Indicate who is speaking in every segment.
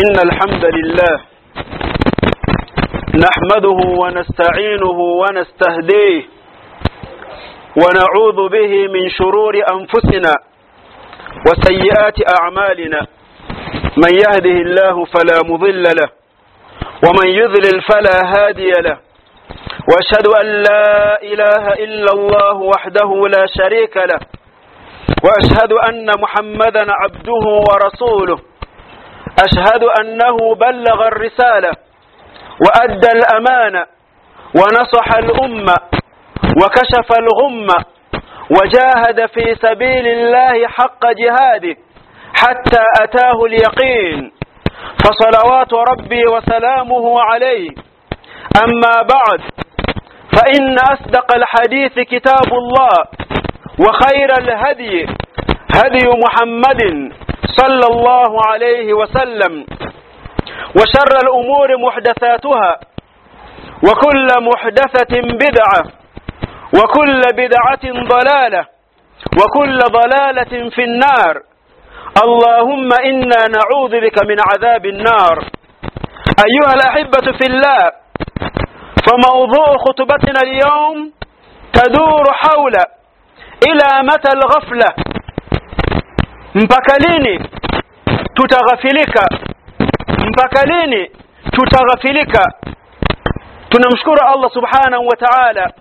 Speaker 1: إن الحمد لله نحمده ونستعينه ونستهديه ونعوذ به من شرور أنفسنا وسيئات أعمالنا من يهده الله فلا مضل له ومن يذلل فلا هادي له وأشهد أن لا إله إلا الله وحده لا شريك له وأشهد أن محمدا عبده ورسوله أشهد أنه بلغ الرسالة وأدى الأمانة ونصح الأمة وكشف الغمة وجاهد في سبيل الله حق جهاده حتى أتاه اليقين. فصلوات ربي وسلامه عليه. أما بعد فإن أصدق الحديث كتاب الله وخير الهدي هدي محمد صلى الله عليه وسلم وشر الأمور محدثاتها وكل محدثة بدعة وكل بدعة ضلالة وكل ضلالة في النار. اللهم إنا نعوذ بك من عذاب النار. أيها الأحبة في الله فموضوع خطبتنا اليوم تدور حول إلى متى الغفلة؟ Mpaka lini tutaghafilika mpaka lini tutaghafilika tunamshukuru Allah subhanahu wa ta'ala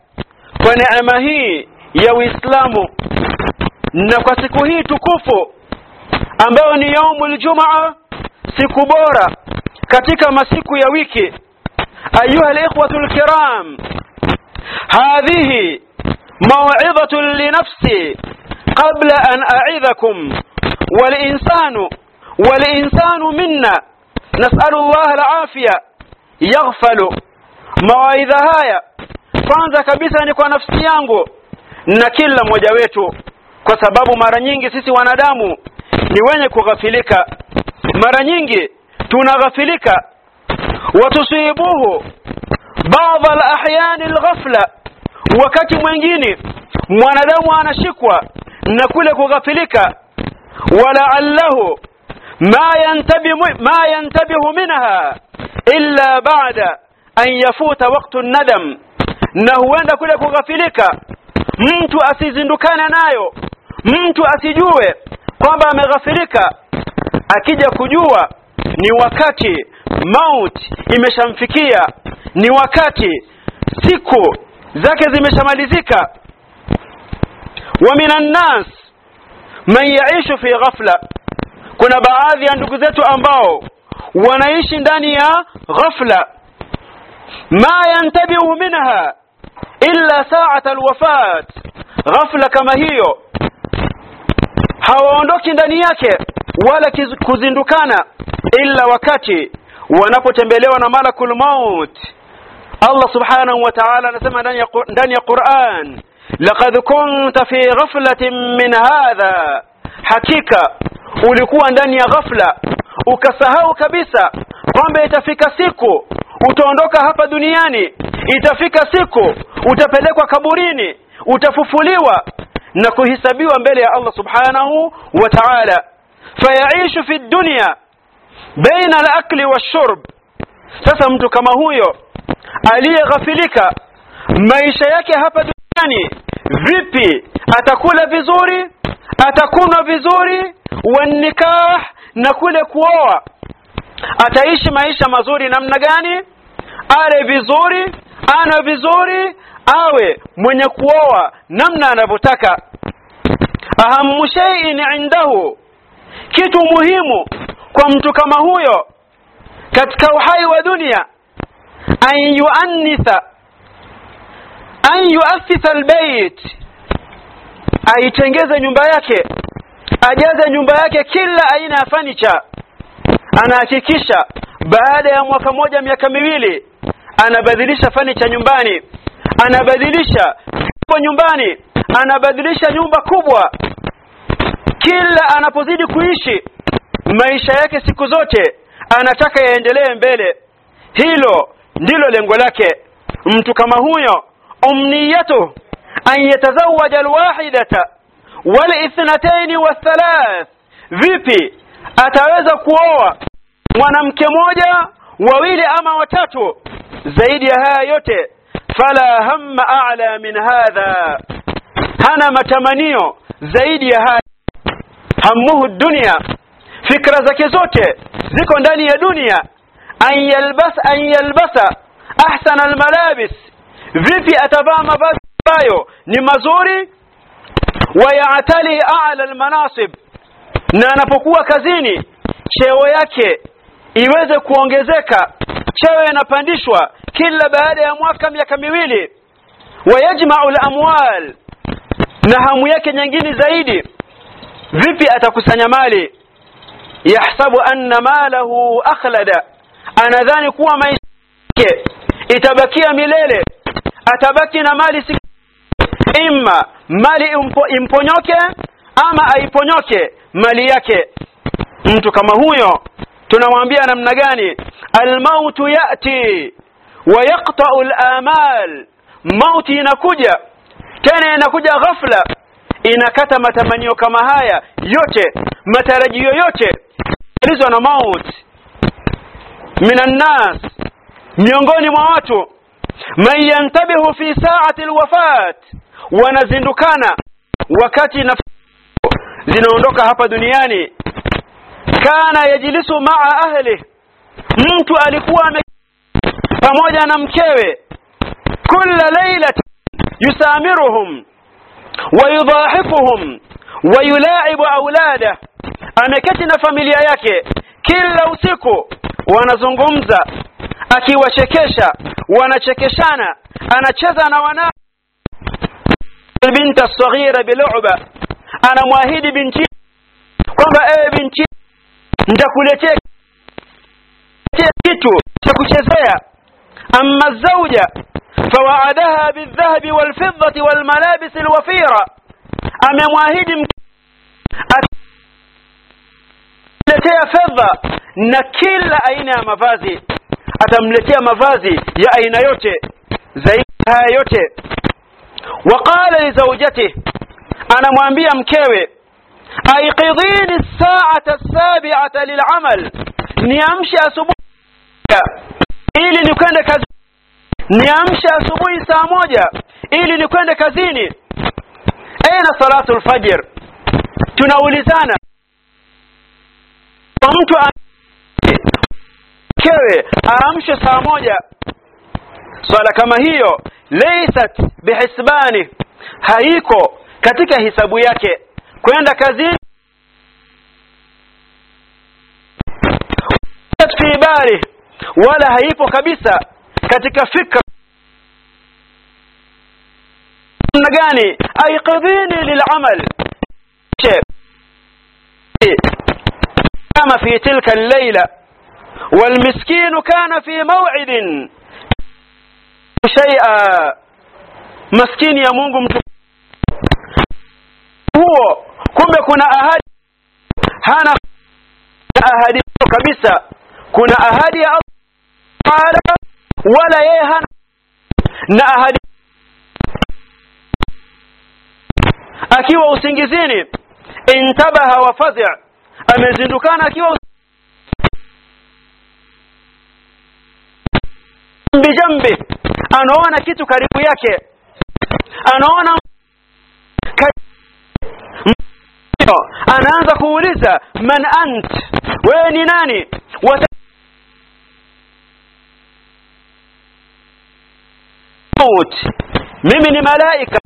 Speaker 1: kwa neema hii ya Uislamu na kwa siku hii tukufu ambayo ni yaumul jumaa siku bora katika masiku ya wiki ayuha alikhwatu alkiram hadhihi maw'idhatu li nafsi qabla an a'idhakum walinsanu walinsanu minna nasalu Allah alafia yaghfalu mawaidha haya kwanza kabisa ni kwa nafsi yangu na kila mmoja wetu kwa sababu mara nyingi sisi wanadamu ni wenye kughafilika. Mara nyingi tunaghafilika. Watusibuhu. Baadhi alahyani alghafla. Wakati mwingine mwanadamu anashikwa na kule kughafilika. ولعله ما ينتبه ما ينتبه منها إلا بعد أن يفوت وقت الندم na huenda kule kughafilika mtu asizindukane nayo mtu asijue kwamba ameghafilika akija kujua ni wakati mauti imeshamfikia ni wakati siku zake zimeshamalizika wa minan nas من يعيش في غفلة. كنا بعاذي أن نقذته أنباو ونعيش دانيا غفلة. ما ينتبه منها إلا ساعة الوفاة. غفلة كما هي هواندوك دانياك ولا كزندوكانا إلا وكاتي ونفو تنبيلونا ملك الموت الله سبحانه وتعالى نسمى دانيا قرآن laqad kunta fi ghaflatin min hadha hakika ulikuwa ndani ya ghafla. Ukasahau kabisa kwamba itafika siku utaondoka hapa duniani. Itafika siku utapelekwa kaburini utafufuliwa na kuhisabiwa mbele ya Allah subhanahu wa ta'ala. Fayaishu fi dunya baina al-akli wash-shurb sasa mtu kama huyo aliyeghafilika maisha yake hapa duniani vipi? Atakula vizuri atakunwa vizuri wanikah na kule kuoa. Ataishi maisha mazuri namna gani? Ale vizuri ana vizuri awe mwenye kuoa namna anavyotaka. Ahamu shay'in indahu kitu muhimu kwa mtu kama huyo katika uhai wa dunia an yuannitha an yuassisa albayt. Aitengeze nyumba yake ajaze nyumba yake kila aina ya fanicha anahakikisha baada ya mwaka moja miaka miwili anabadilisha fanicha nyumbani. Anabadilisha kwa nyumbani. Anabadilisha nyumba kubwa. Kila anapozidi kuishi maisha yake siku zote anataka yaendelee mbele. Hilo ndilo lengo lake. Mtu kama huyo umniyatu an yatazawaja alwahidata walithnatayn wathalath vipi ataweza kuoa mwanamke moja wawili ama watatu zaidi ya haya yote fala hamma a'la min hadha hana matamanio zaidi ya haya hamuhu dunia fikra zake zote ziko ndani ya dunia an yalbas an yalbasa ahsana almalabis vipi atavaa mavazi ambayo ni mazuri? Wayatali a'la almanasib. Na anapokuwa kazini cheo yake iweze kuongezeka. Cheo yanapandishwa kila baada ya mwaka miaka miwili. Wayajma'u al-amwal. Na hamu yake nyingine zaidi. Vipi atakusanya mali? Yahsabu anna malahu akhlada. Anadhani kuwa maisha yake itabakia milele atabaki na mali imma mali impo, imponyoke ama aiponyoke mali yake. Mtu kama huyo tunamwambia namna gani? Almautu yati wa yaqta'u al-amal. Mauti inakuja tena inakuja ghafla. Inakata matamanio kama haya yote matarajio yote. Alizwa na mauti. Minan nas miongoni mwa watu fi sa'ati alwafat wanazindukana wakati na zinaondoka hapa duniani kana yajlisu maa ahli mtu alikuwa ame pamoja na mkewe kulla lailat yusamiruhum wayudhahifuhum wayulaibu aulada ameketi na familia yake kila usiku wanazungumza akiwachekesha وأنا أنا أنا وأنا البنت الصغيرة بلعبة أنا مواهدي بنتي كمبا إيه بنتي ندكولتك تكوشزايا اما الزوجة فوعدها بالذهب والفضة والملابس الوفيرة اما مواهدي مكتب فضة نكيل اين مفازي atamletea mavazi ya aina yote zaidi haya yote. Waqala lizaujati anamwambia mkewe aiqidhini saata sabiata lilamal niamshe asubuhi ili nikwende kazi niamshe asubuhi saa moja ili nikwende kazini. Aina salatu lfajr tunaulizana. Kwa mtu kewe aamshe saa moja swala kama hiyo laysat bihisbani haiko katika hisabu yake kwenda kazini fi bari wala haipo kabisa katika fikra namna gani aiqidhini lilamal kama fi tilka al-layla والمسكين كان في موعد شيئا maskini ya Mungu mtu huo kumbe kuna ahadi hana ahadi kabisa kuna ahadi ya Allah wala yeye hana na ahadi akiwa usingizini intabaha wa fazi' amezindukana akiwa bijambi anaona kitu karibu yake. Anaona anaanza kuuliza man ant? Wewe ni nani? Wata mimi ni malaika.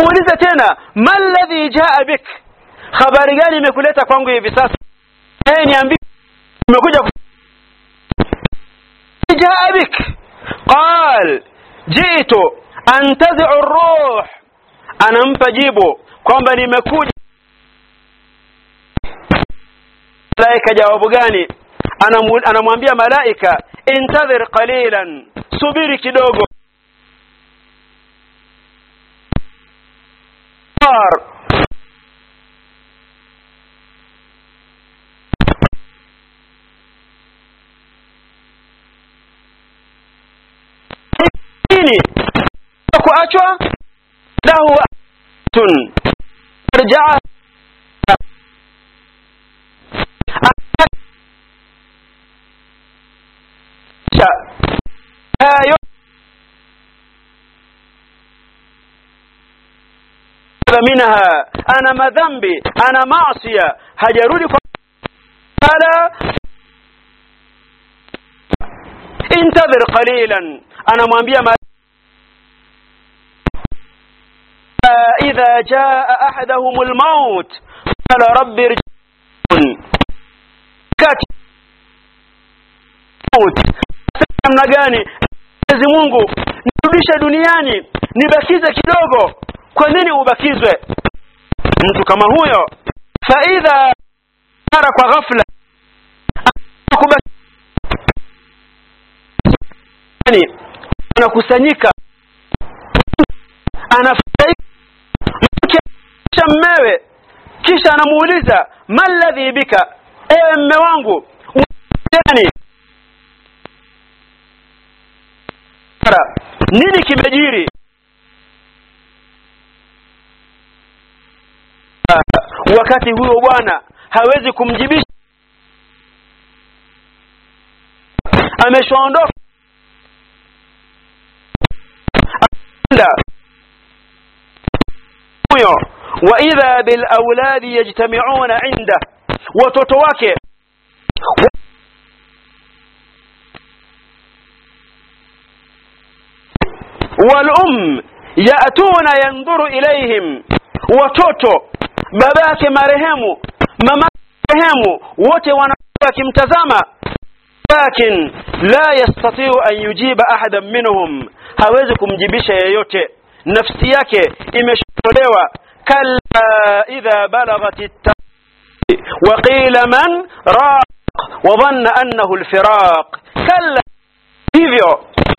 Speaker 1: Muulize tena ma alladhi jaa bik? Habari gani imekuleta kwangu hivi sasa eh niambie. Umekuja jaa bik qal jitu antazi'u ar-ruh. Anampa jibu kwamba nimekuja. Malaika jawabu gani? Anamwambia malaika intadhir qalilan subiri kidogo Lakini kuachwa lahu tun arjaa منها. أنا ما ذنبي. أنا معصية. هجروني. قال انتظر قليلا. أنا مambia idha jaa الموت قال ربي ارجعون namna gani? Mwenyezi Mungu nirudishe duniani nibakize kidogo. Kwa nini ubakizwe? Mtu kama huyo faidha mara kwa ghafla anakusanyika anafurahia kisha anamuuliza maladhi bika? Ewe mme wangu gani nini kimejiri? Wakati huyo bwana hawezi kumjibisha. Ameshaondoka وإذا بالأولاد يجتمعون عنده وتتوكي والأم يأتون ينظر إليهم وتوتو باباك مرهم مما مرهم وتوانا كمتزامة لكن لا يستطيع أن يجيب أحدا منهم. هاوزكم جبشة يوتي نفسيك إمشتوليوة كلا إذا بلغت التراق وقيل من؟ راق. وظن أنه الفراق. كلا.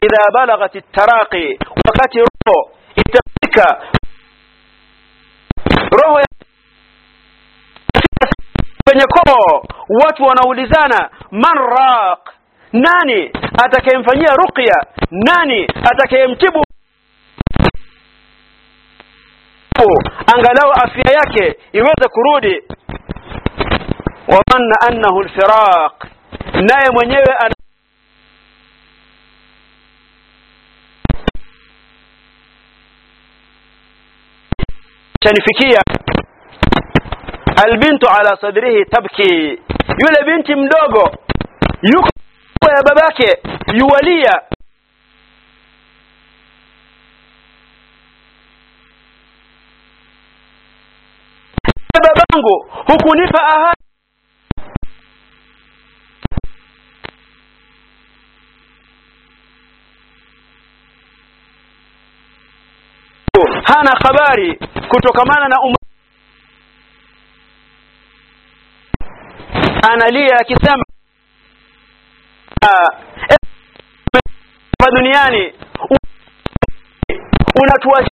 Speaker 1: إذا بلغت التراق وقتل روحه اتبك روحه واتو نولزانا من راق؟ ناني. أتكيم فنيا رقيا ناني. أتكيم تبو. Angalau afya yake iweze kurudi wamanna annahu alfiraq naye mwenyewe ana chanifikia albintu ala sadrihi tabki yule binti mdogo yuko ya babake yuwalia babangu hukunipa ahadi. Hana habari kutokamana na um analia akisema hapa duniani unatua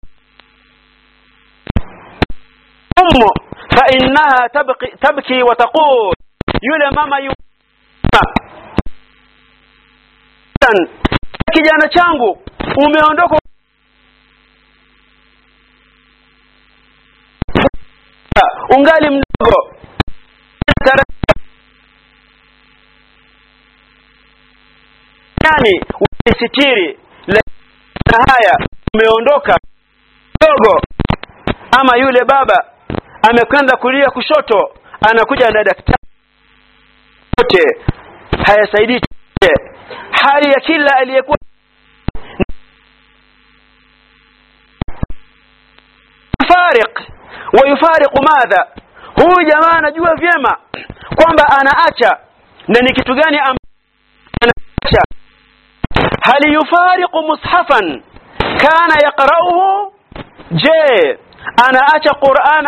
Speaker 1: تبقي tabki, tabki wa taqul. Yule mama kijana changu umeondoka. Ungali mdogo. Yani usitiri na haya umeondoka. Mdogo. Ama yule baba amekwenda kulia kushoto anakuja na daktari. Yote hayasaidii hali ya kila aliyekuwa wa wayufariqu madha? Huyu jamaa anajua vyema kwamba anaacha. Na ni kitu gani anaacha? Hal yufariqu mushafan? Kana yaqra'uhu? Je anaacha Qur'an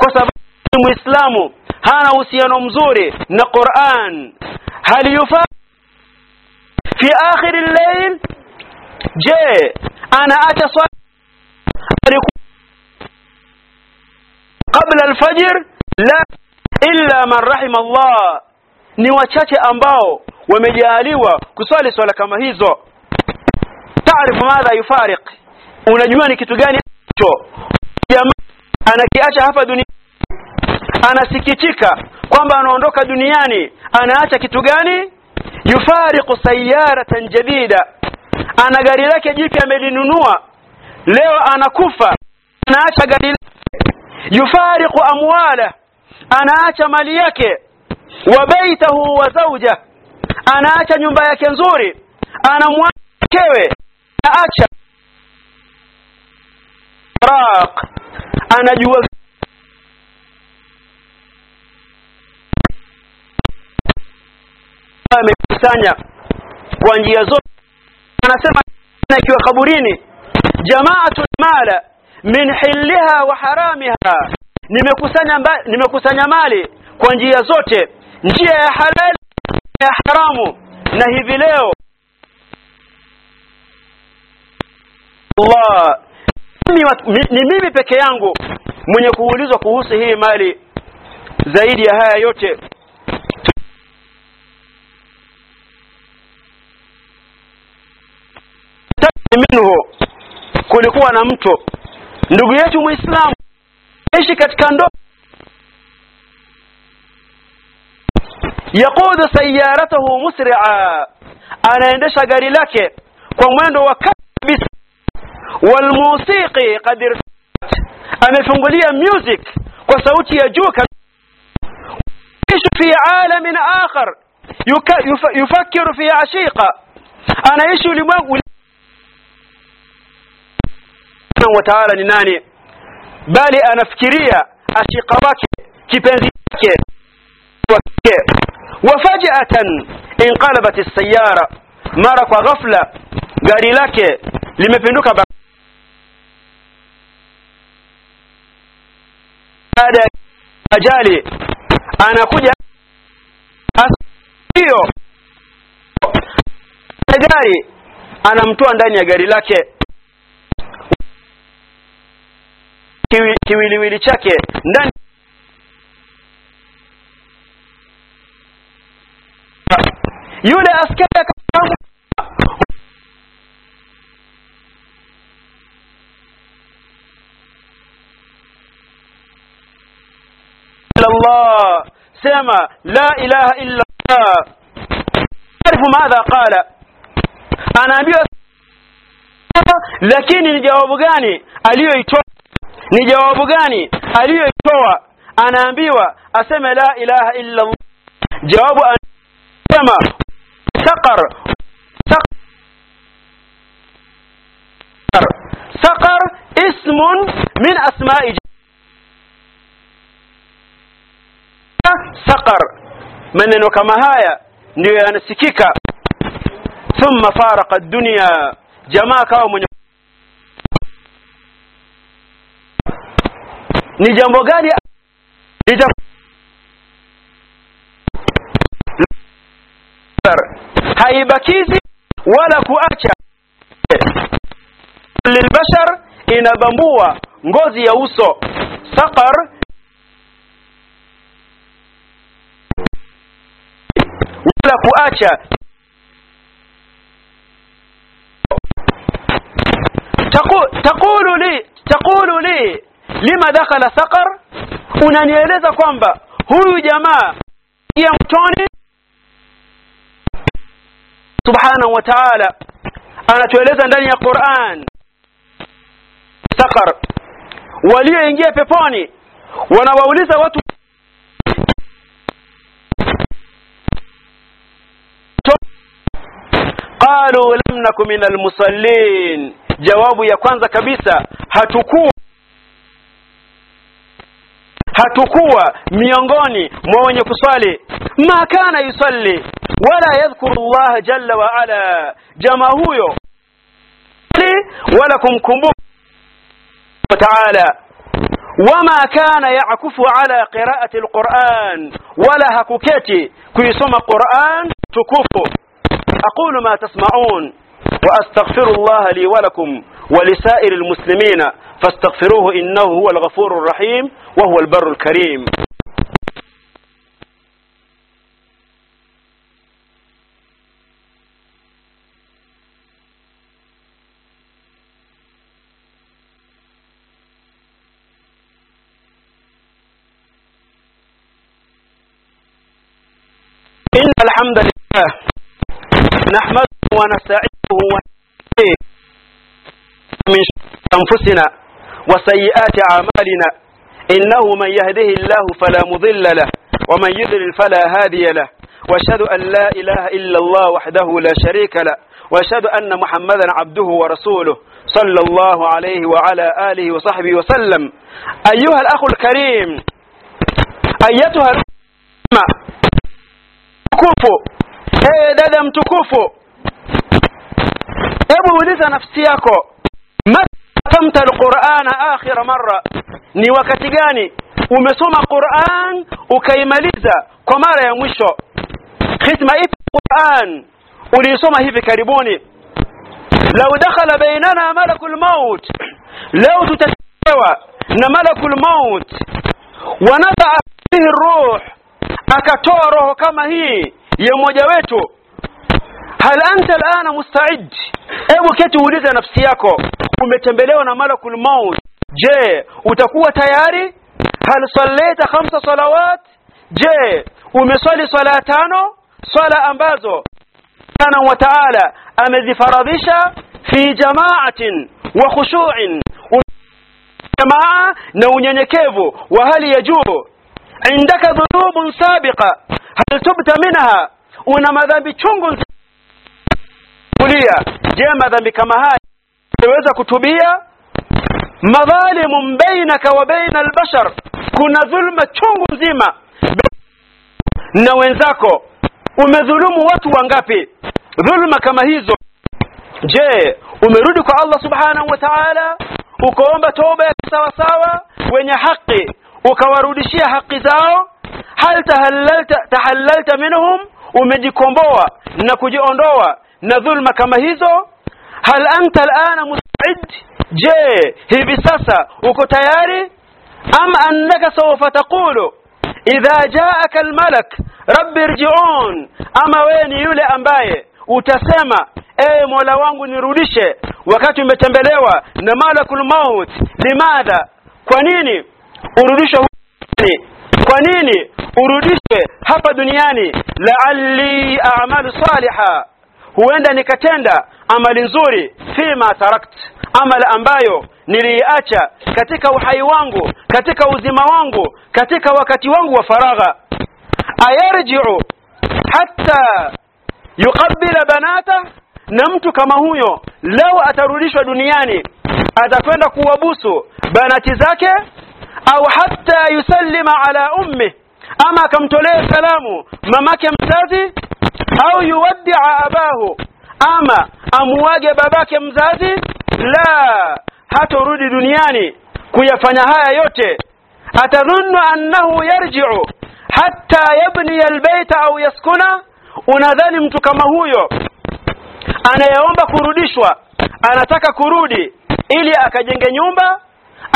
Speaker 1: kwa sababu muislamu hana uhusiano mzuri na Qur'an hal yufariqu fi akhir al-layl je anaacha swala qabla alfajr la illa man rahima Allah ni wachache ambao wamejaliwa kuswali swala kama hizo taarifu madha yufariq unajua ni kitu gani hicho jamaa anakiacha hapa duniani anasikitika kwamba anaondoka duniani. Anaacha kitu gani? Yufariqu sayaratan jadida. Ana gari lake jipya amelinunua leo anakufa. Anaacha gari lake. Yufariqu amwala. Anaacha mali yake. Wa baitahu wa zauja anaacha nyumba yake nzuri. Anamwacha mkewe anaacha anajua amekusanya kwa njia zote. Anasema ikiwa kaburini jamaatu mala min hilliha wa haramiha. Nimekusanya nimekusanya mali kwa njia zote. Njia ya halali ya haramu. Na hivi leo Allah ni mimi peke yangu mwenye kuulizwa kuhusu hii mali zaidi ya haya yote. Minhu kulikuwa na mto. Ndugu yetu muislamu aishi katika ndo yaqudu sayaratahu musri'a anaendesha gari lake kwa mwendo wa والموسيقي قد ارسلت امفنغوليا ميوزك وصوتي يجوك يعيش في عالم آخر. يك... يف... يفكر في عشيقة. أنا يعيش لما وتعالى لناني بالي أنا فكريا عشيقة كيبنزيك وفجأة انقلبت السيارة. مرق غفلة غريلك لمفندوك بقى baada ya ajali anakuja hiyo. Gari anamtoa ndani ya gari lake. Kiwi, kiwiliwili chake ndani. Yule askari سمى لا إله إلا الله. أعرف ماذا قال؟ أنا أبيه لكن الجواب غاني. أليه يتوى. نجواب غاني. أليه يتوى. أنا أبيه أسمى لا إله إلا الله. جواب أن سمى سقر. سقر. سقر اسم من أسماء جميع. Saqar. Maneno kama haya ndiyo yanasikika. Thumma faraqa ad-dunya. Jamaa kawa mwenye ni jambo gani? Haibakizi wala kuacha. Lilbashar inabambua ngozi ya uso. Saqar wala kuacha taqulu li taqulu li lima dakhala saqar unanieleza kwamba huyu jamaa ya mtoni subhanahu wa ta'ala anatueleza ndani ya Qur'an saqar walioingia peponi wanawauliza watu qalu lam naku min almusallin jawabu ya kwanza kabisa hatukuwa hatukuwa miongoni mwa wenye kuswali ma kana yusalli wala yadhkuru Allah jalla wa ala jamaa huyo wala kumkumbuka ta'ala wama kana yakufu ala qira'ati alquran wala hakuketi kuisoma Qur'an tukufu aqulu ma tasma'un وأستغفر الله لي ولكم ولسائر المسلمين فاستغفروه إنه هو الغفور الرحيم وهو البر الكريم إن الحمد لله ونستعينه ونستهديه من أنفسنا وسيئات أعمالنا. إنه من يهده الله فلا مضل له ومن يضلل فلا هادي له. وأشهد أن لا إله إلا الله وحده لا شريك له. وأشهد أن محمدا عبده ورسوله صلى الله عليه وعلى آله وصحبه وسلم. أيها الأخ الكريم أيتها الأمة mtukufu ewe dada mtukufu hebu uliza nafsi yako. Matamta alqurana akhira marra? Ni wakati gani umesoma quran ukaimaliza kwa mara ya mwisho? Khitma ipi quran uliisoma hivi karibuni? Lau dakhala bainana malaku lmaut leo tutatewa na malaku lmaut wanadaa bihi ruh akatoa roho kama hii ya mmoja wetu هل أنت الآن مستعد؟ أي وكتي وليزة نفسيكو ومتنبليونا ملك الموت. جي وتكوى تياري؟ هل صليت خمس صلوات؟ جي ومصلي صلاتانو؟ صلاة أنبازو سبحانه وتعالى أمذي فرضيشا في جماعة وخشوع. جماعة نونيان كيفو وهل يجوه عندك ذنوب سابقة. هل تبت منها؟ ونما ذنب تشنغل kulia je madhambi kama haya unaweza kutubia madhalimun bainaka wa baina albashar kuna dhulma chungu nzima na wenzako umedhulumu watu wangapi dhulma kama hizo je umerudi kwa Allah subhanahu wa ta'ala ukaomba toba ya sawa sawa wenye haki ukawarudishia haki zao hal tahallalta tahallalta minhum umejikomboa na kujiondoa na dhulma kama hizo? Hal anta alana musta'id? Je hivi sasa uko tayari? Am annaka sawfa taqulu idha jaaka almalak rabbi irji'un. Ama wewe ni yule ambaye utasema ee mola wangu nirudishe wakati umetembelewa na malakul maut. Limadha? Kwa nini urudishwe kwa nini urudishwe hapa duniani? La'alli a'malu saliha huenda nikatenda amali nzuri fima tarakt amali ambayo niliacha katika uhai wangu katika uzima wangu katika wakati wangu wa faragha. Ayarji'u hatta yuqabbila banata na mtu kama huyo leo atarudishwa duniani atakwenda kuwabusu banati zake au hatta yusallima ala ummi ama akamtolea salamu mamake mzazi au yuwaddia abahu ama amuage babake mzazi? La hatorudi duniani kuyafanya haya yote. Atadhunnu annahu yarji'u hatta yabniya albayta au yaskuna? Unadhani mtu kama huyo anayeomba kurudishwa anataka kurudi ili akajenge nyumba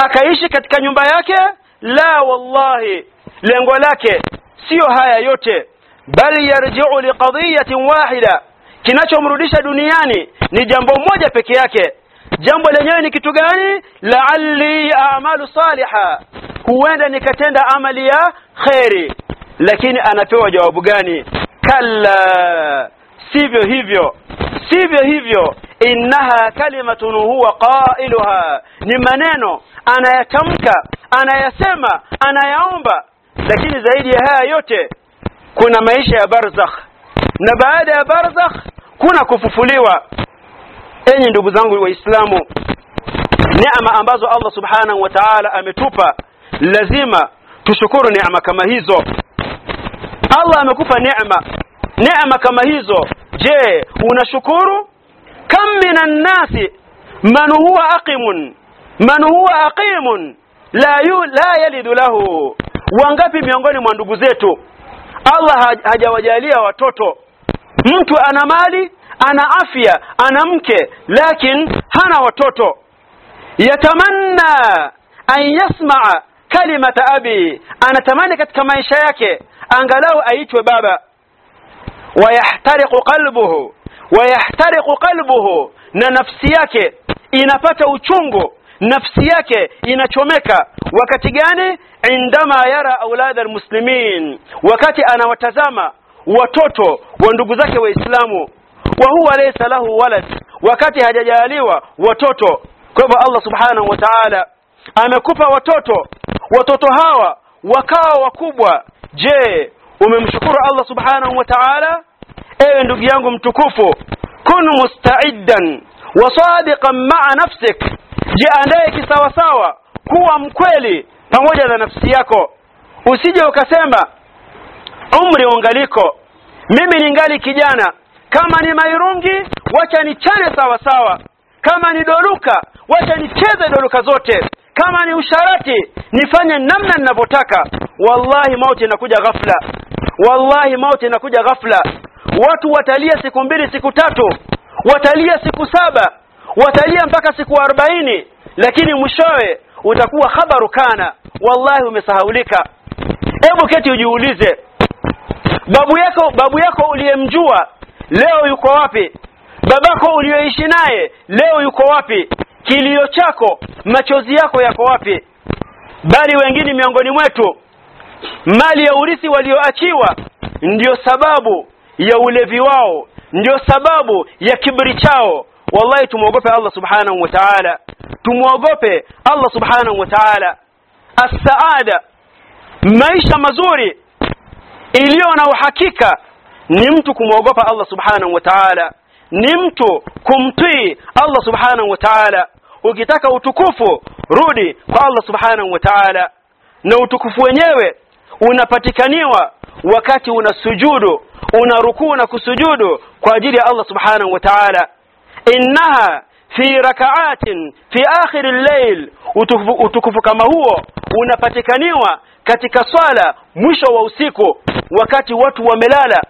Speaker 1: akaishi katika nyumba yake? La wallahi lengo lake sio haya yote bali yarji'u liqadiyatin wahida. Kinachomrudisha duniani ni jambo moja peke yake. Jambo lenyewe ni kitu gani? La'alli a'malu saliha. Huenda nikatenda amali ya khairi. Lakini anapewa jawabu gani? Kalla. Sivyo hivyo. Sivyo hivyo. Innaha kalimatun huwa qailuha. Ni maneno anayatamka anayasema anayaomba. Lakini zaidi ya haya yote kuna maisha ya barzakh. Na baada ya barzakh kuna kufufuliwa. Enyi ndugu zangu waislamu neema ambazo Allah subhanahu wa ta'ala ametupa lazima tushukuru neema kama hizo. Allah amekupa neema. Neema kama hizo je unashukuru? Kam minan nasi man huwa aqimun? Man huwa aqimun? La yu, la yalidu lahu. Wangapi miongoni mwa ndugu zetu Allah hajawajalia watoto mtu ana mali ana afya ana mke lakin hana watoto yatamanna an yasmaa kalimata abi anatamani katika maisha yake angalau aitwe baba wayahtariqu qalbuhu wayahtariqu qalbuhu na nafsi yake inapata uchungu nafsi yake inachomeka wakati gani indama yara aulad almuslimin wakati anawatazama watoto wa ndugu zake waislamu wa huwa laysa lahu walad wakati hajajaliwa watoto kwa hivyo Allah subhanahu wa ta'ala amekupa watoto watoto hawa wakawa wakubwa je umemshukuru Allah subhanahu wa ta'ala ewe ndugu yangu mtukufu kun musta'iddan wa sadiqan ma'a nafsik jiandae kisawasawa kuwa mkweli pamoja na nafsi yako. Usije ukasema umri ungaliko. Mimi ningali kijana. Kama ni mairungi wacha nichane sawa sawa kama ni doruka wacha nicheze doruka zote. Kama ni usharati nifanye namna ninavyotaka. Wallahi mauti inakuja ghafla. Wallahi mauti inakuja ghafla. Watu watalia siku mbili siku tatu. Watalia siku saba watalia mpaka siku arobaini lakini mwishowe utakuwa khabaru kana. Wallahi umesahaulika. Hebu keti ujiulize babu yako babu yako uliyemjua leo yuko wapi? Babako uliyoishi naye leo yuko wapi? Kilio chako machozi yako yako wapi? Bali wengine miongoni mwetu mali ya urithi walioachiwa ndiyo sababu ya ulevi wao ndiyo sababu ya kibri chao والله تموقف الله سبحانه وتعالى. تموقف الله سبحانه وتعالى. السعادة. مايشة مزوري. إليونا وحكيكا نمتو كموقف الله سبحانه وتعالى. نمتو كمتي الله سبحانه وتعالى. وكتاك وتكوفو رودي كو الله سبحانه وتعالى. نوتكوفو ونيوه unapatikaniwa wakati una sujudu una rukuu na kusujudu kwa ajili ya Allah Subhanahu wa innaha fi raka'atin fi akhir al-layl utukufu kama huo unapatikaniwa katika swala mwisho wa usiku wakati watu wamelala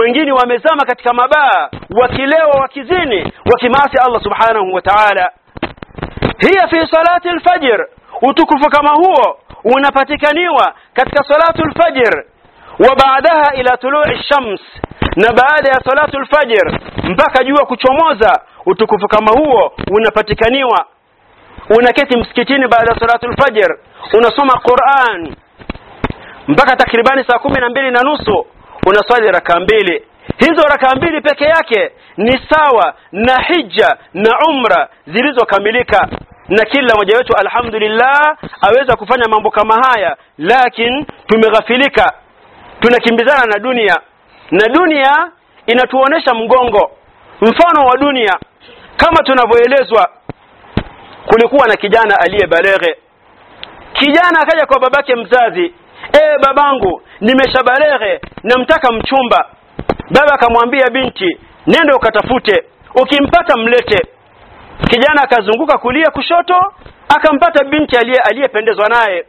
Speaker 1: wengine wamezama katika mabaa wakilewa wakizini wakimaasi Allah subhanahu wa ta'ala hiya fi salati al-fajr utukufu kama huo unapatikaniwa katika salatu al-fajr wa baadaha ila tulu'i shams na baada ya salatu al-fajr mpaka jua kuchomoza utukufu kama huo unapatikaniwa. Unaketi msikitini baada ya salatu alfajr unasoma Qur'an. Mpaka takribani saa kumi na mbili na nusu unaswali raka mbili. Hizo raka mbili peke yake ni sawa na hija na umra zilizokamilika. Na kila mmoja wetu alhamdulillah aweza kufanya mambo kama haya. Lakini tumeghafilika. Tunakimbizana na dunia. Na dunia inatuonesha mgongo. Mfano wa dunia kama tunavyoelezwa kulikuwa na kijana aliyebaleghe kijana akaja kwa babake mzazi e babangu nimeshabaleghe namtaka mchumba. Baba akamwambia binti nenda ukatafute ukimpata mlete. Kijana akazunguka kulia kushoto akampata binti aliyependezwa naye.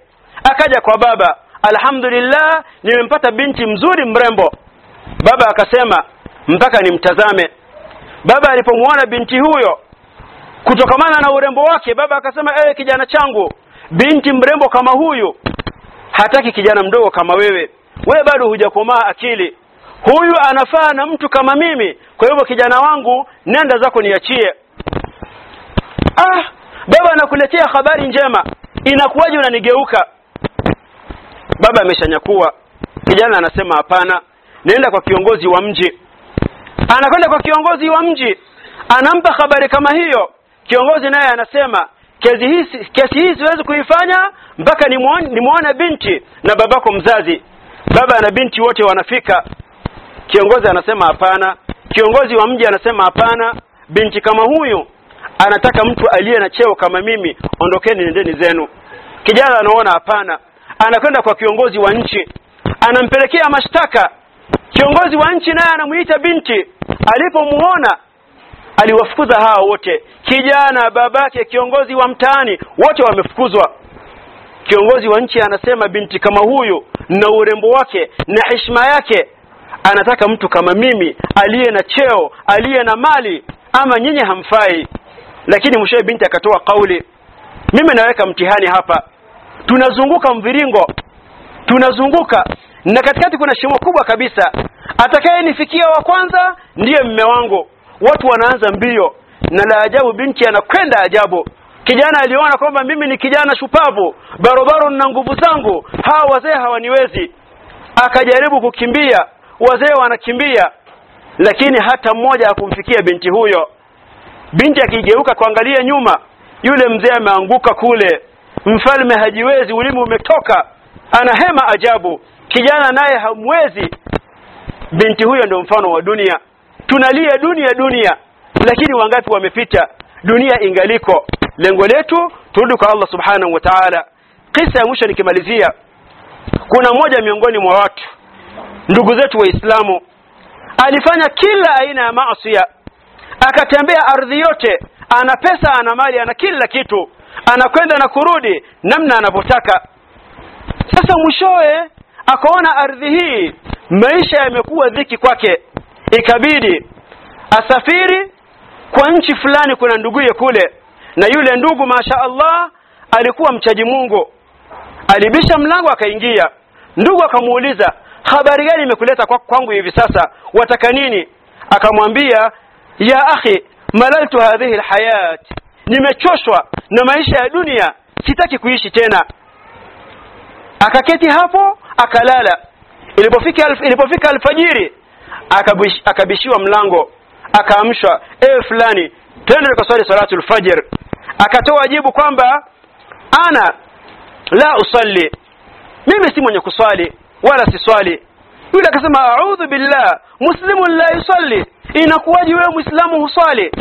Speaker 1: Akaja kwa baba alhamdulillah nimempata binti mzuri mrembo. Baba akasema mpaka nimtazame baba alipomwona binti huyo kutokamana na urembo wake baba akasema ewe kijana changu binti mrembo kama huyu hataki kijana mdogo kama wewe. Wewe bado hujakomaa akili. Huyu anafaa na mtu kama mimi. Kwa hivyo kijana wangu nenda zako niachie. Ah baba anakuletea habari njema. Inakuwaje unanigeuka? Baba ameshanyakua. Kijana anasema hapana nenda kwa kiongozi wa mji anakwenda kwa kiongozi wa mji anampa habari kama hiyo. Kiongozi naye anasema kesi hii kesi hii siwezi kuifanya mpaka nimuone binti na babako mzazi. Baba na binti wote wanafika. Kiongozi anasema hapana. Kiongozi wa mji anasema hapana. Binti kama huyu anataka mtu aliye na cheo kama mimi ondokeni nendeni zenu. Kijana anaona hapana. Anakwenda kwa kiongozi wa nchi anampelekea mashtaka kiongozi wa nchi naye anamuita binti. Alipomuona aliwafukuza hao wote. Kijana babake kiongozi wa mtaani wote wamefukuzwa. Kiongozi wa nchi anasema binti kama huyu na urembo wake na heshima yake. Anataka mtu kama mimi aliye na cheo aliye na mali ama nyinyi hamfai. Lakini mwishowe binti akatoa kauli mimi naweka mtihani hapa. Tunazunguka mviringo. Tunazunguka na katikati kuna shimo kubwa kabisa. Atakayenifikia wa kwanza ndiye mme wangu. Watu wanaanza mbio. Na la ajabu binti anakwenda ajabu. Kijana aliona kwamba mimi ni kijana shupavu. Barobaro na nguvu zangu. Hawa wazee hawaniwezi. Akajaribu kukimbia. Wazee wanakimbia. Lakini hata mmoja hakumfikia binti huyo. Binti akigeuka kuangalia nyuma yule mzee ameanguka kule. Mfalme hajiwezi ulimi umetoka. Anahema ajabu kijana naye hamwezi. Binti huyo ndio mfano wa dunia. Tunalia dunia dunia. Lakini wangapi wamepita? Dunia ingaliko. Lengo letu turudi kwa Allah subhanahu wa ta'ala. Kisa ya mwisho nikimalizia kuna mmoja miongoni mwa watu ndugu zetu waislamu alifanya kila aina ya maasi akatembea ardhi yote ana pesa ana mali ana kila kitu. Anakwenda na kurudi namna anavyotaka. Sasa mwishowe akaona ardhi hii maisha yamekuwa dhiki kwake. Ikabidi asafiri kwa nchi fulani kuna nduguye kule na yule ndugu masha Allah alikuwa mchaji Mungu. Alibisha mlango akaingia. Ndugu akamuuliza habari gani imekuleta kwa kwangu hivi sasa? Wataka nini? Akamwambia ya akhi malaltu hadhihi alhayat. Nimechoshwa na maisha ya dunia. Sitaki kuishi tena. Akaketi hapo akalala. Ilipofika alf, ilipofika alfajiri akabish, akabishiwa mlango akaamshwa ewe fulani twende tukaswali salatu alfajr akatoa jibu kwamba ana la usalli. Mimi si mwenye kuswali wala siswali. Yule akasema a'udhu billah muslimun la yusalli. Inakuwaje wewe muislamu huswali?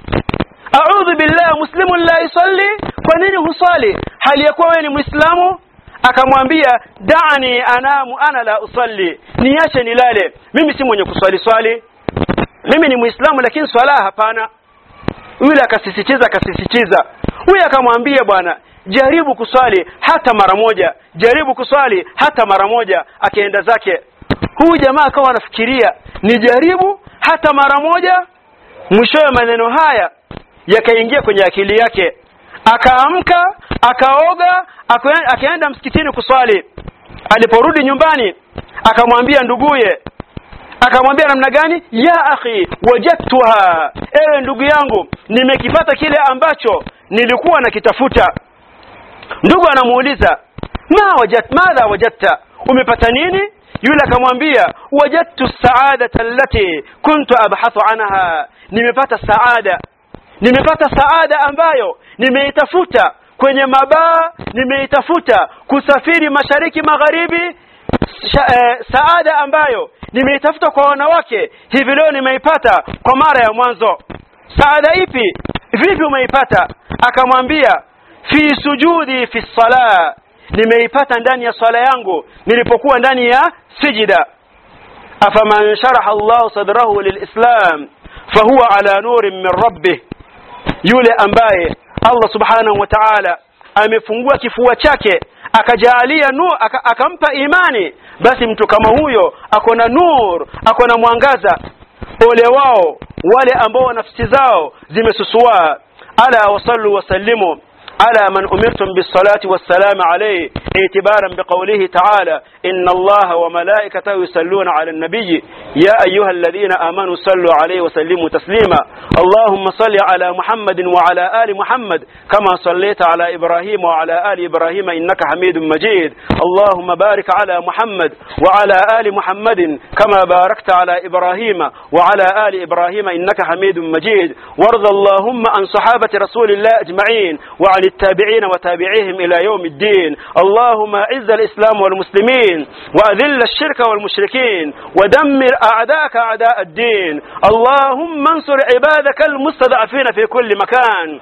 Speaker 1: A'udhu billah muslimun la yusalli. Kwa nini huswali? Hali ya kuwa wewe ni muislamu akamwambia dani anamu ana la usalli. Niache nilale. Mimi si mwenye kuswali swali. Mimi ni muislamu lakini swala hapana. Yule akasisitiza akasisitiza. Huyu akamwambia bwana jaribu kuswali hata mara moja. Jaribu kuswali hata mara moja. Akaenda zake huyu jamaa akawa anafikiria ni jaribu hata mara moja? Mwishowe maneno haya yakaingia kwenye akili yake akaamka akaoga akaenda msikitini kuswali. Aliporudi nyumbani akamwambia nduguye. Akamwambia namna gani? Ya akhi wajadtuha. Ewe ndugu yangu nimekipata kile ambacho nilikuwa nakitafuta. Ndugu anamuuliza ma wajat madha wajadta? Umepata nini? Yule akamwambia wajadtu saadata allati kuntu abhathu anha. Nimepata saada nimepata saada ambayo nimeitafuta kwenye mabaa nimeitafuta kusafiri mashariki magharibi. Eh, saada ambayo nimeitafuta kwa wanawake hivi leo nimeipata kwa mara ya mwanzo. Saada ipi? Vipi umeipata? Akamwambia fi sujudi fi sala nimeipata ndani ya swala yangu nilipokuwa ndani ya sijida. Afaman sharaha Allah sadrahu lilislam fahuwa ala nurin min rabbih yule ambaye Allah subhanahu wa ta'ala amefungua kifua chake akajaalia nur aka, akampa imani basi mtu kama huyo akona nur akona mwangaza. Ole wao wale ambao nafsi zao zimesusua ala wasallu wasallimu على من أمرتم بالصلاة والسلام عليه اعتبارا بقوله تعالى إن الله وملائكته يصلون على النبي. يا أيها الذين آمنوا صلوا عليه وسلموا تسليما. اللهم صل على محمد وعلى آل محمد كما صليت على إبراهيم وعلى آل إبراهيم إنك حميد مجيد. اللهم بارك على محمد وعلى آل محمد كما باركت على إبراهيم وعلى آل إبراهيم إنك حميد مجيد. وارض اللهم عن صحابة رسول الله أجمعين وعن التابعين وتابعيهم إلى يوم الدين. اللهم أعز الإسلام والمسلمين وأذل الشرك والمشركين ودمر أعداءك أعداء الدين. اللهم انصر عبادك المستضعفين في كل مكان.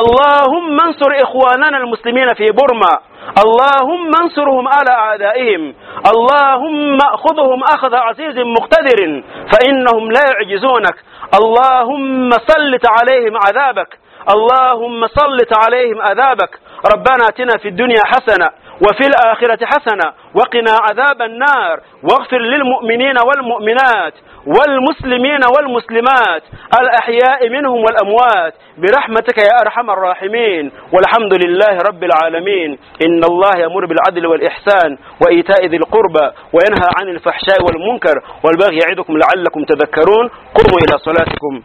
Speaker 1: اللهم انصر إخواننا المسلمين في برما اللهم انصرهم على أعدائهم. اللهم خذهم أخذ عزيز مقتدر فإنهم لا يعجزونك. اللهم سلط عليهم عذابك. اللهم سلط عليهم عذابك ربنا آتنا في الدنيا حسنة وفي الآخرة حسنة وقنا عذاب النار. واغفر للمؤمنين والمؤمنات والمسلمين والمسلمات الأحياء منهم والأموات برحمتك يا أرحم الراحمين. والحمد لله رب العالمين. إن الله يأمر بالعدل والإحسان وإيتاء ذي القربى وينهى عن الفحشاء والمنكر والبغي يعظكم لعلكم تذكرون. قوموا إلى صلاتكم.